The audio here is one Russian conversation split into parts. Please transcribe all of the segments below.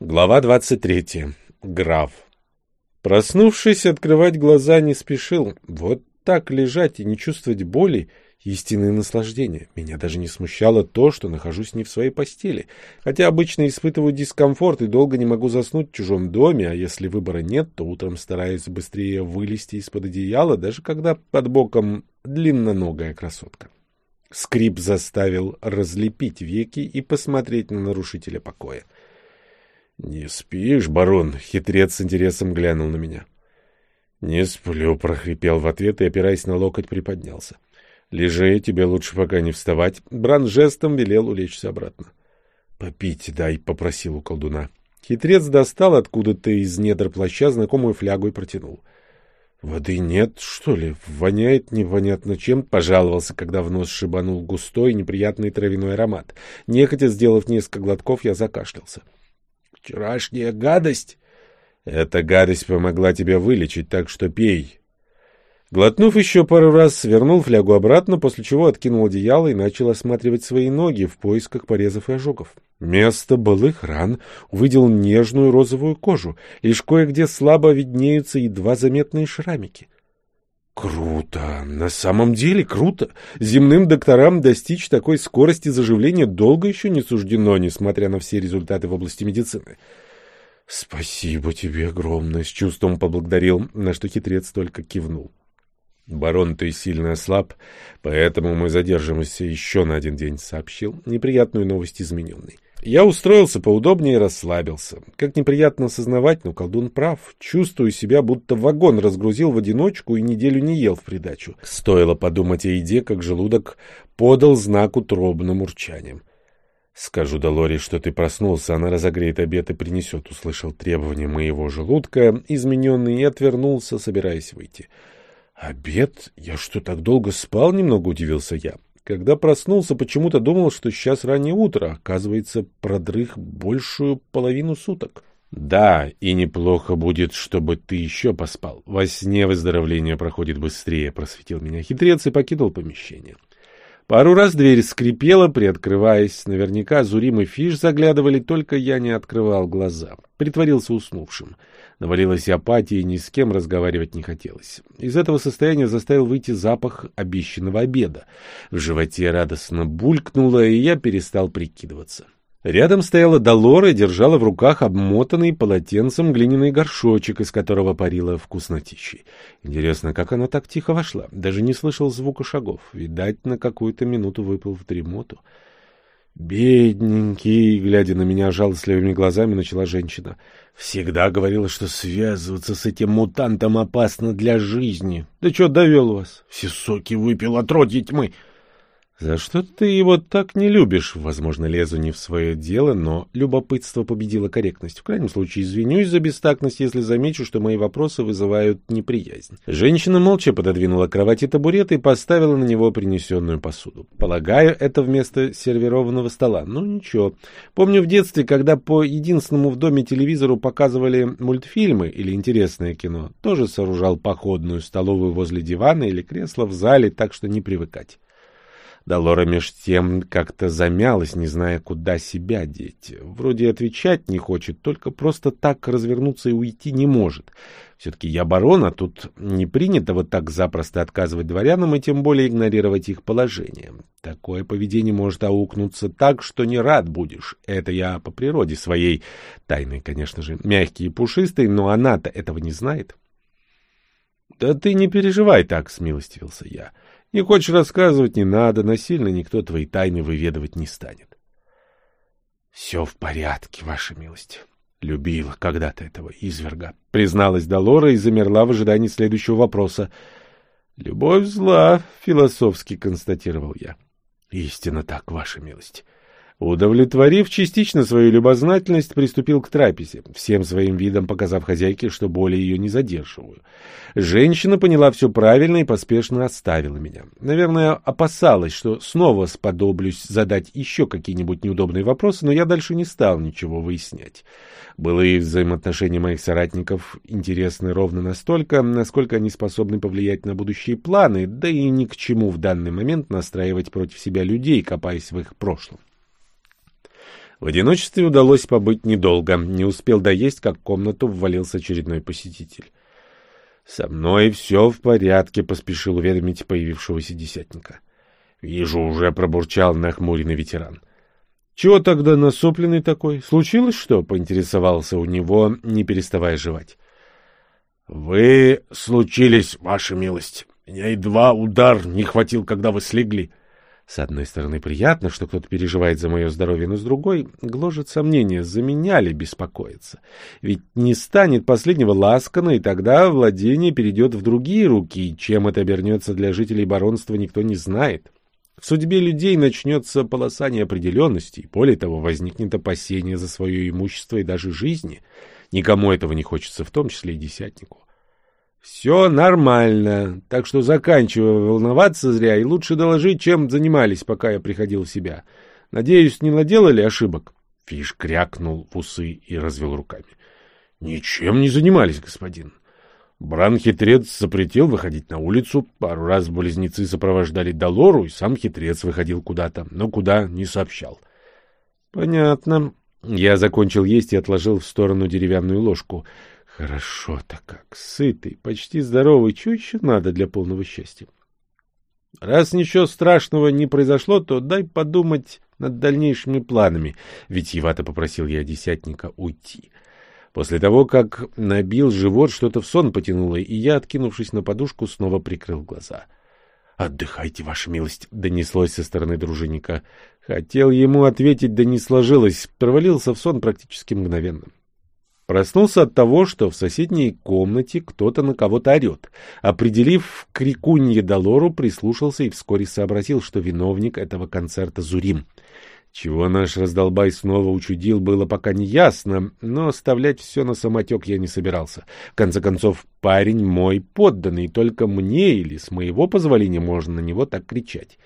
Глава 23. Граф. Проснувшись, открывать глаза не спешил. Вот так лежать и не чувствовать боли — истинное наслаждение. Меня даже не смущало то, что нахожусь не в своей постели. Хотя обычно испытываю дискомфорт и долго не могу заснуть в чужом доме, а если выбора нет, то утром стараюсь быстрее вылезти из-под одеяла, даже когда под боком длинноногая красотка. Скрип заставил разлепить веки и посмотреть на нарушителя покоя. — Не спишь, барон? — хитрец с интересом глянул на меня. — Не сплю, — прохрипел в ответ и, опираясь на локоть, приподнялся. — Лежи, тебе лучше пока не вставать. Бран жестом велел улечься обратно. — Попить дай, — попросил у колдуна. Хитрец достал откуда-то из недр плаща знакомую флягу и протянул. — Воды нет, что ли? Воняет непонятно чем, — пожаловался, когда в нос шибанул густой неприятный травяной аромат. Нехотя, сделав несколько глотков, я закашлялся. — Вчерашняя гадость? Эта гадость помогла тебе вылечить, так что пей. Глотнув еще пару раз, вернул флягу обратно, после чего откинул одеяло и начал осматривать свои ноги в поисках порезов и ожогов. Место былых ран увидел нежную розовую кожу, лишь кое-где слабо виднеются едва заметные шрамики. Круто! На самом деле круто! Земным докторам достичь такой скорости заживления долго еще не суждено, несмотря на все результаты в области медицины. Спасибо тебе огромное, с чувством поблагодарил, на что хитрец только кивнул. Барон, ты сильно ослаб, поэтому мы задержимся еще на один день, сообщил неприятную новость измененный. Я устроился поудобнее и расслабился. Как неприятно осознавать, но колдун прав. Чувствую себя, будто вагон разгрузил в одиночку и неделю не ел в придачу. Стоило подумать о еде, как желудок подал знак утробным урчанием. «Скажу Долоре, что ты проснулся, она разогреет обед и принесет», — услышал требование моего желудка, измененный, и отвернулся, собираясь выйти. «Обед? Я что, так долго спал?» — немного удивился я. Когда проснулся, почему-то думал, что сейчас раннее утро. Оказывается, продрых большую половину суток. Да, и неплохо будет, чтобы ты еще поспал. Во сне выздоровление проходит быстрее, просветил меня хитрец и покинул помещение. Пару раз дверь скрипела, приоткрываясь. Наверняка Зурим и Фиш заглядывали, только я не открывал глаза. Притворился уснувшим. Навалилась апатия, и ни с кем разговаривать не хотелось. Из этого состояния заставил выйти запах обещанного обеда. В животе радостно булькнуло, и я перестал прикидываться. Рядом стояла Долора и держала в руках обмотанный полотенцем глиняный горшочек, из которого парила вкуснотищей. Интересно, как она так тихо вошла? Даже не слышал звука шагов. Видать, на какую-то минуту выпал в дремоту. «Бедненький!» — глядя на меня жалостливыми глазами, начала женщина. «Всегда говорила, что связываться с этим мутантом опасно для жизни. Да что довел вас? Все соки выпил, отродье тьмы!» «За что ты его так не любишь?» Возможно, лезу не в свое дело, но любопытство победило корректность. В крайнем случае, извинюсь за бестактность, если замечу, что мои вопросы вызывают неприязнь. Женщина молча пододвинула к кровати табурет и поставила на него принесенную посуду. Полагаю, это вместо сервированного стола. Ну, ничего. Помню в детстве, когда по единственному в доме телевизору показывали мультфильмы или интересное кино, тоже сооружал походную столовую возле дивана или кресла в зале, так что не привыкать. Долора меж тем как-то замялась, не зная, куда себя деть. Вроде отвечать не хочет, только просто так развернуться и уйти не может. Все-таки я барон, а тут не принято вот так запросто отказывать дворянам и тем более игнорировать их положение. Такое поведение может аукнуться так, что не рад будешь. Это я по природе своей, тайной, конечно же, мягкий и пушистый, но она-то этого не знает. — Да ты не переживай так, — смилостивился я. — не хочешь рассказывать, не надо, насильно никто твои тайны выведывать не станет. — Все в порядке, ваша милость. Любила когда-то этого изверга, призналась Долора и замерла в ожидании следующего вопроса. — Любовь зла, — философски констатировал я. — Истинно так, ваша милость. Удовлетворив частично свою любознательность, приступил к трапезе, всем своим видом показав хозяйке, что более ее не задерживаю. Женщина поняла все правильно и поспешно оставила меня. Наверное, опасалась, что снова сподоблюсь задать еще какие-нибудь неудобные вопросы, но я дальше не стал ничего выяснять. Былые взаимоотношения моих соратников интересны ровно настолько, насколько они способны повлиять на будущие планы, да и ни к чему в данный момент настраивать против себя людей, копаясь в их прошлом. В одиночестве удалось побыть недолго. Не успел доесть, как в комнату ввалился очередной посетитель. «Со мной все в порядке», — поспешил уведомить появившегося десятника. «Вижу, уже пробурчал нахмуренный ветеран». «Чего тогда насупленный такой? Случилось что?» — поинтересовался у него, не переставая жевать. «Вы случились, ваша милость. Меня едва удар не хватил, когда вы слегли». С одной стороны, приятно, что кто-то переживает за мое здоровье, но с другой гложет сомнение, за меня ли беспокоиться. Ведь не станет последнего ласкана, и тогда владение перейдет в другие руки, чем это обернется для жителей баронства, никто не знает. В судьбе людей начнется полоса неопределенности, более того, возникнет опасение за свое имущество и даже жизни. Никому этого не хочется, в том числе и десятнику. Все нормально, так что заканчиваю волноваться зря и лучше доложить, чем занимались, пока я приходил в себя. Надеюсь, не наделали ошибок? Фиш крякнул в усы и развел руками. Ничем не занимались, господин. Бран-хитрец запретил выходить на улицу, пару раз близнецы сопровождали Долору, и сам хитрец выходил куда-то, но куда не сообщал. — Понятно. Я закончил есть и отложил в сторону деревянную ложку — Хорошо-то как, сытый, почти здоровый, что еще надо для полного счастья? Раз ничего страшного не произошло, то дай подумать над дальнейшими планами, ведь Евата попросил я десятника уйти. После того, как набил живот, что-то в сон потянуло, и я, откинувшись на подушку, снова прикрыл глаза. — Отдыхайте, ваша милость, — донеслось со стороны дружинника. Хотел ему ответить, да не сложилось, провалился в сон практически мгновенно. Проснулся от того, что в соседней комнате кто-то на кого-то орет. Определив крикунье Долору, прислушался и вскоре сообразил, что виновник этого концерта Зурим. Чего наш раздолбай снова учудил, было пока не ясно, но оставлять все на самотек я не собирался. В конце концов, парень мой подданный, только мне или с моего позволения можно на него так кричать.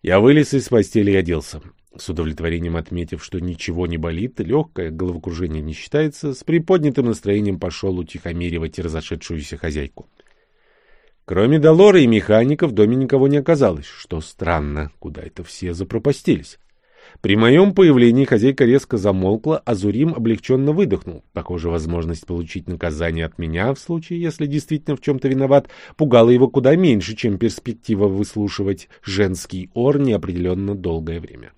Я вылез из постели и оделся. С удовлетворением отметив, что ничего не болит, легкое головокружение не считается, с приподнятым настроением пошел утихомиривать разошедшуюся хозяйку. Кроме Долора и механика в доме никого не оказалось, что странно, куда это все запропастились. При моем появлении хозяйка резко замолкла, а Зурим облегченно выдохнул. Похоже, возможность получить наказание от меня, в случае, если действительно в чем-то виноват, пугала его куда меньше, чем перспектива выслушивать женский ор неопределенно долгое время.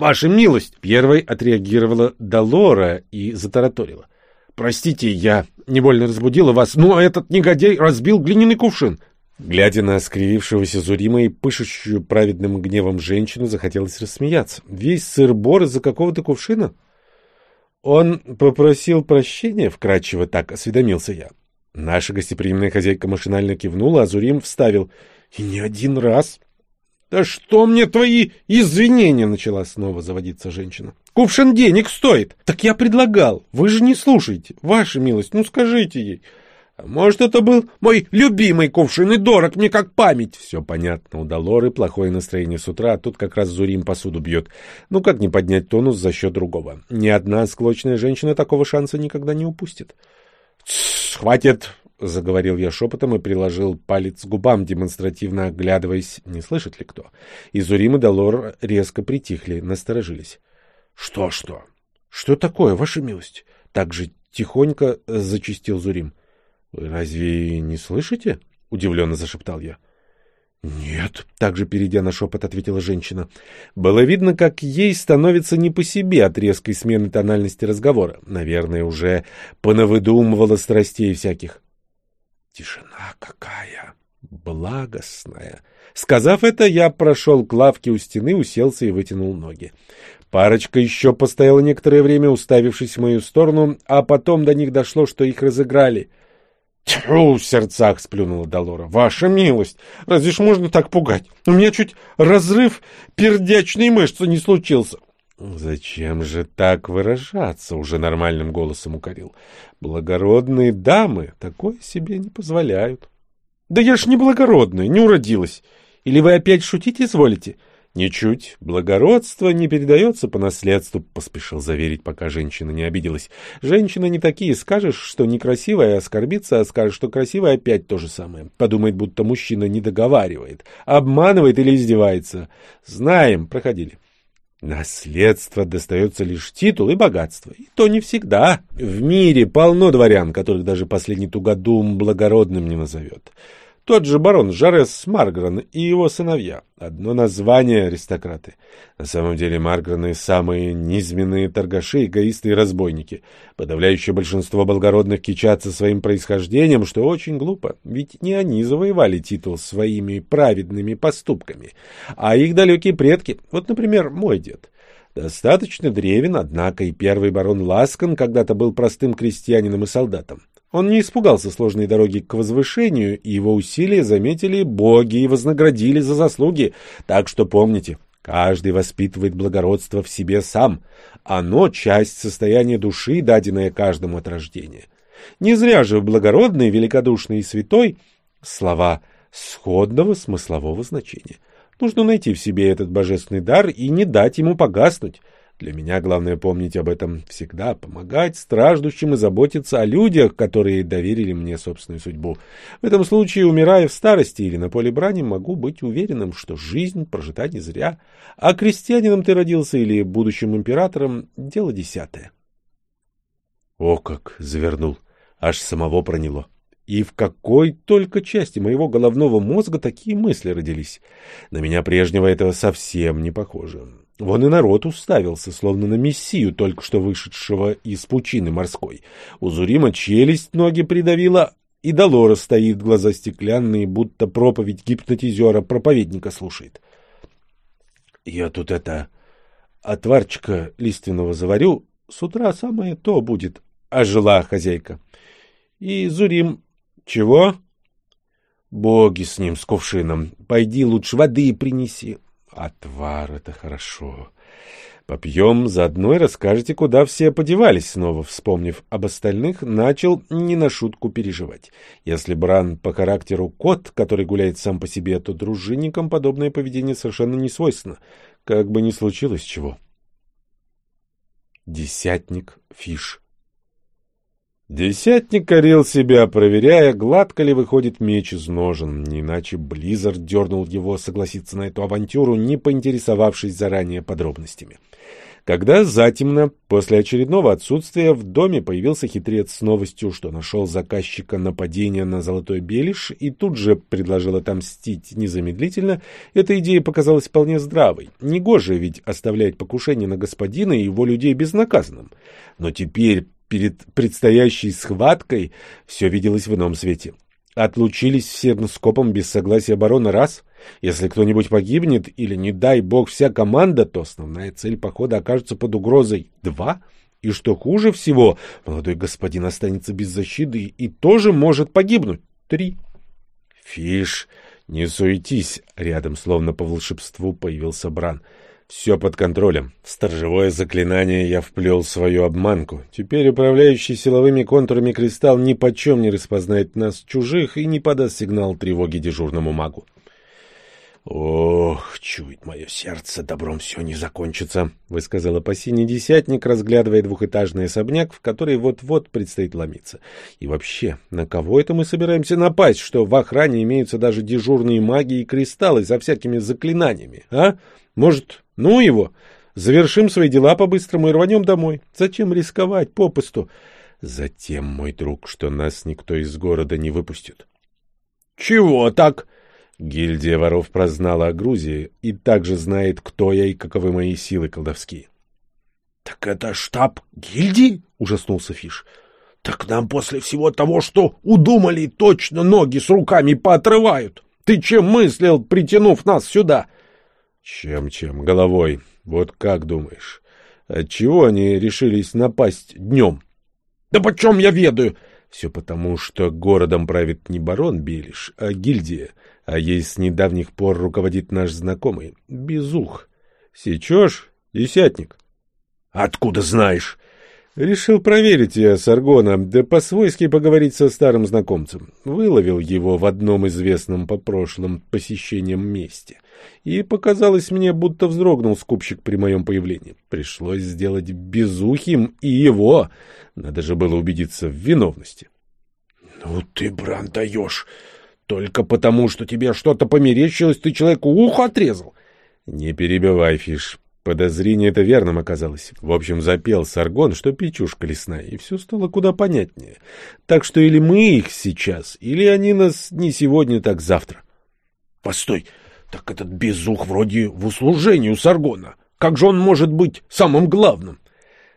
«Ваша милость!» — первой отреагировала Долора и затараторила. «Простите, я невольно разбудила вас, но этот негодяй разбил глиняный кувшин!» Глядя на скривившегося Зурима и пышущую праведным гневом женщину, захотелось рассмеяться. Весь сыр-бор из-за какого-то кувшина? Он попросил прощения, вкратчиво так осведомился я. Наша гостеприимная хозяйка машинально кивнула, а Зурим вставил. — И не один раз. «Да что мне твои извинения?» — начала снова заводиться женщина. «Кувшин денег стоит!» «Так я предлагал! Вы же не слушаете! Ваша милость, ну скажите ей!» «Может, это был мой любимый кувшин и дорог мне как память!» Все понятно, у Долоры плохое настроение с утра, а тут как раз Зурим посуду бьет. Ну как не поднять тонус за счет другого? Ни одна склочная женщина такого шанса никогда не упустит. «Хватит!» — заговорил я шепотом и приложил палец к губам, демонстративно оглядываясь, не слышит ли кто. И Зурим и Долор резко притихли, насторожились. — Что, что? Что такое, ваша милость? Так же тихонько зачистил Зурим. — разве не слышите? — удивленно зашептал я. — Нет, — также перейдя на шепот, ответила женщина. Было видно, как ей становится не по себе от резкой смены тональности разговора. Наверное, уже понавыдумывала страстей всяких. Тишина какая! Благостная! Сказав это, я прошел к лавке у стены, уселся и вытянул ноги. Парочка еще постояла некоторое время, уставившись в мою сторону, а потом до них дошло, что их разыграли. «Тьфу!» — в сердцах сплюнула Долора. «Ваша милость! Разве ж можно так пугать? У меня чуть разрыв пердячной мышцы не случился. «Зачем же так выражаться?» — уже нормальным голосом укорил. «Благородные дамы такое себе не позволяют». «Да я ж не благородная, не уродилась. Или вы опять шутить изволите?» «Ничуть. Благородство не передается по наследству», — поспешил заверить, пока женщина не обиделась. «Женщины не такие. Скажешь, что некрасивая, оскорбится, а скажешь, что красивая, опять то же самое. Подумает, будто мужчина не договаривает, обманывает или издевается. Знаем, проходили». Наследство достается лишь титул и богатство. И то не всегда. В мире полно дворян, которых даже последний тугодум благородным не назовет. Тот же барон Жарес Маргрен и его сыновья. Одно название аристократы. На самом деле Маргрены самые низменные торгаши, эгоисты и разбойники. Подавляющее большинство благородных кичатся своим происхождением, что очень глупо. Ведь не они завоевали титул своими праведными поступками, а их далекие предки. Вот, например, мой дед. Достаточно древен, однако и первый барон Ласкан когда-то был простым крестьянином и солдатом. Он не испугался сложной дороги к возвышению, и его усилия заметили боги и вознаградили за заслуги. Так что помните, каждый воспитывает благородство в себе сам. Оно — часть состояния души, даденная каждому от рождения. Не зря же благородный, великодушный и святой — слова сходного смыслового значения. Нужно найти в себе этот божественный дар и не дать ему погаснуть. Для меня главное помнить об этом всегда, помогать страждущим и заботиться о людях, которые доверили мне собственную судьбу. В этом случае, умирая в старости или на поле брани, могу быть уверенным, что жизнь прожита не зря. А крестьянином ты родился или будущим императором — дело десятое. О, как завернул! Аж самого проняло. И в какой только части моего головного мозга такие мысли родились? На меня прежнего этого совсем не похоже. Вон и народ уставился, словно на мессию, только что вышедшего из пучины морской. У Зурима челюсть ноги придавила, и Долора стоит, глаза стеклянные, будто проповедь гипнотизера-проповедника слушает. — Я тут это... Отварчика лиственного заварю, с утра самое то будет, — ожила хозяйка. И Зурим... — Чего? — Боги с ним, с кувшином. Пойди лучше воды принеси. Отвар — это хорошо. Попьем, заодно и расскажете, куда все подевались, снова вспомнив об остальных, начал не на шутку переживать. Если Бран по характеру кот, который гуляет сам по себе, то дружинникам подобное поведение совершенно не свойственно, как бы ни случилось чего. Десятник Фиш Десятник корил себя, проверяя, гладко ли выходит меч из ножен, иначе Близзард дернул его согласиться на эту авантюру, не поинтересовавшись заранее подробностями. Когда затемно, после очередного отсутствия, в доме появился хитрец с новостью, что нашел заказчика нападения на Золотой Белиш и тут же предложил отомстить незамедлительно, эта идея показалась вполне здравой. Негоже ведь оставлять покушение на господина и его людей безнаказанным. Но теперь перед предстоящей схваткой все виделось в ином свете. Отлучились всем скопом без согласия барона раз. Если кто-нибудь погибнет или, не дай бог, вся команда, то основная цель похода окажется под угрозой два. И что хуже всего, молодой господин останется без защиты и тоже может погибнуть. Три. Фиш, не суетись. Рядом, словно по волшебству, появился Бран. — все под контролем. В сторожевое заклинание я вплел свою обманку. Теперь управляющий силовыми контурами кристалл ни почем не распознает нас чужих и не подаст сигнал тревоги дежурному магу. «Ох, чует мое сердце, добром все не закончится», — высказал опасение десятник, разглядывая двухэтажный особняк, в который вот-вот предстоит ломиться. «И вообще, на кого это мы собираемся напасть, что в охране имеются даже дежурные маги и кристаллы за всякими заклинаниями, а? Может, ну его, завершим свои дела по-быстрому и рванем домой. Зачем рисковать попусту? Затем, мой друг, что нас никто из города не выпустит. — Чего так? Гильдия воров прознала о Грузии и также знает, кто я и каковы мои силы колдовские. — Так это штаб гильдии? — ужаснулся Фиш. — Так нам после всего того, что удумали, точно ноги с руками поотрывают. Ты чем мыслил, притянув нас сюда? — чем-чем? Головой. Вот как думаешь? Отчего они решились напасть днем? Да почем я ведаю? Все потому, что городом правит не барон Белиш, а гильдия, а ей с недавних пор руководит наш знакомый, Безух. Сечешь, десятник? Откуда знаешь? Решил проверить я Саргона, да по-свойски поговорить со старым знакомцем. Выловил его в одном известном по прошлым посещениям месте. И показалось мне, будто вздрогнул скупщик при моем появлении. Пришлось сделать безухим и его. Надо же было убедиться в виновности. — Ну ты, Бран, даешь! Только потому, что тебе что-то померещилось, ты человеку ухо отрезал. — Не перебивай, Фиш. Подозрение это верным оказалось. В общем, запел Саргон, что печушка лесная, и все стало куда понятнее. Так что или мы их сейчас, или они нас не сегодня, так завтра. — Постой, так этот безух вроде в услужении у Саргона. Как же он может быть самым главным?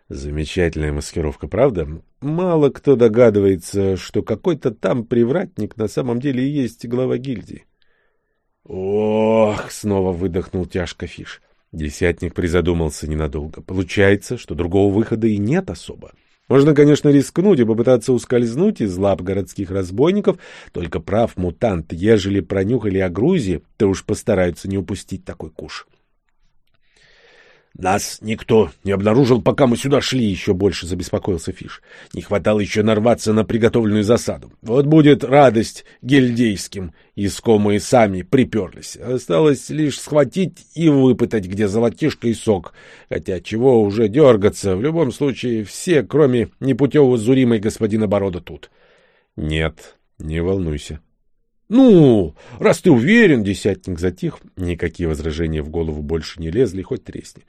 Замечательная маскировка, правда? Мало кто догадывается, что какой-то там привратник на самом деле и есть глава гильдии. Ох, снова выдохнул тяжко Фиш. Десятник призадумался ненадолго. Получается, что другого выхода и нет особо. Можно, конечно, рискнуть и попытаться ускользнуть из лап городских разбойников, только прав мутант, ежели пронюхали о Грузии, то уж постараются не упустить такой куш. Нас никто не обнаружил, пока мы сюда шли, еще больше забеспокоился Фиш. Не хватало еще нарваться на приготовленную засаду. Вот будет радость гильдейским, искомые сами приперлись. Осталось лишь схватить и выпытать, где золотишко и сок. Хотя чего уже дергаться, в любом случае все, кроме непутевого Зурима и господина Борода, тут. Нет, не волнуйся. «Ну, раз ты уверен...» — десятник затих. Никакие возражения в голову больше не лезли, хоть тресни.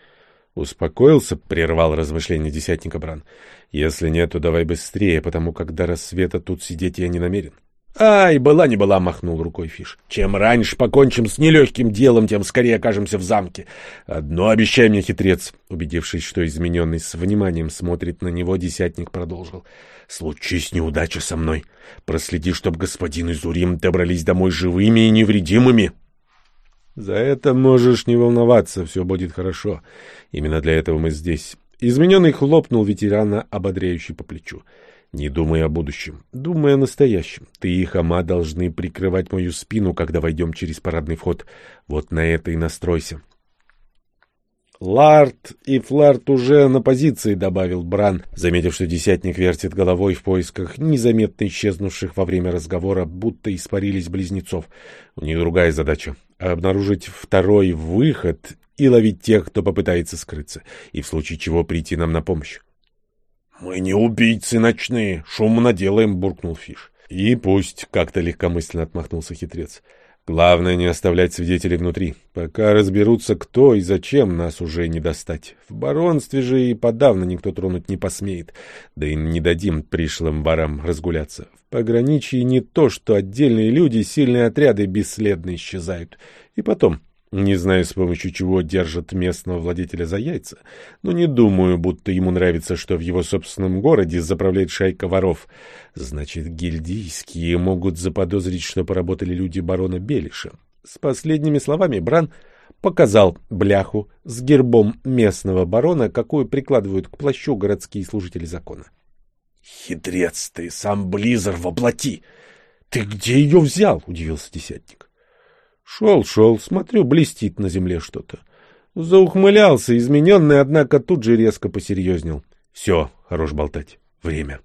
Успокоился, прервал размышления десятника Бран. Если нет, то давай быстрее, потому как до рассвета тут сидеть я не намерен. «Ай, была не была!» — махнул рукой Фиш. «Чем раньше покончим с нелегким делом, тем скорее окажемся в замке. Одно обещай мне, хитрец!» Убедившись, что измененный с вниманием смотрит на него, десятник продолжил. «Случись неудача со мной. Проследи, чтоб господин и Зурим добрались домой живыми и невредимыми». «За это можешь не волноваться, все будет хорошо. Именно для этого мы здесь». Измененный хлопнул ветерана, ободряющий по плечу. Не думай о будущем, думай о настоящем. Ты и Хама должны прикрывать мою спину, когда войдем через парадный вход. Вот на это и настройся. Ларт и Фларт уже на позиции, добавил Бран, заметив, что десятник вертит головой в поисках незаметно исчезнувших во время разговора, будто испарились близнецов. У них другая задача — обнаружить второй выход и ловить тех, кто попытается скрыться, и в случае чего прийти нам на помощь. «Мы не убийцы ночные, шумно делаем», — буркнул Фиш. «И пусть», — как-то легкомысленно отмахнулся хитрец. «Главное не оставлять свидетелей внутри. Пока разберутся, кто и зачем, нас уже не достать. В баронстве же и подавно никто тронуть не посмеет. Да и не дадим пришлым ворам разгуляться. В пограничье не то, что отдельные люди, сильные отряды бесследно исчезают. И потом, не знаю, с помощью чего держат местного владетеля за яйца, но не думаю, будто ему нравится, что в его собственном городе заправляет шайка воров. Значит, гильдийские могут заподозрить, что поработали люди барона Белиша. С последними словами Бран показал бляху с гербом местного барона, какую прикладывают к плащу городские служители закона. — Хитрец ты, сам Близер воплоти! Ты где ее взял? — удивился десятник. Шел, шел, смотрю, блестит на земле что-то. Заухмылялся, измененный, однако тут же резко посерьезнел. Все, хорош болтать. Время.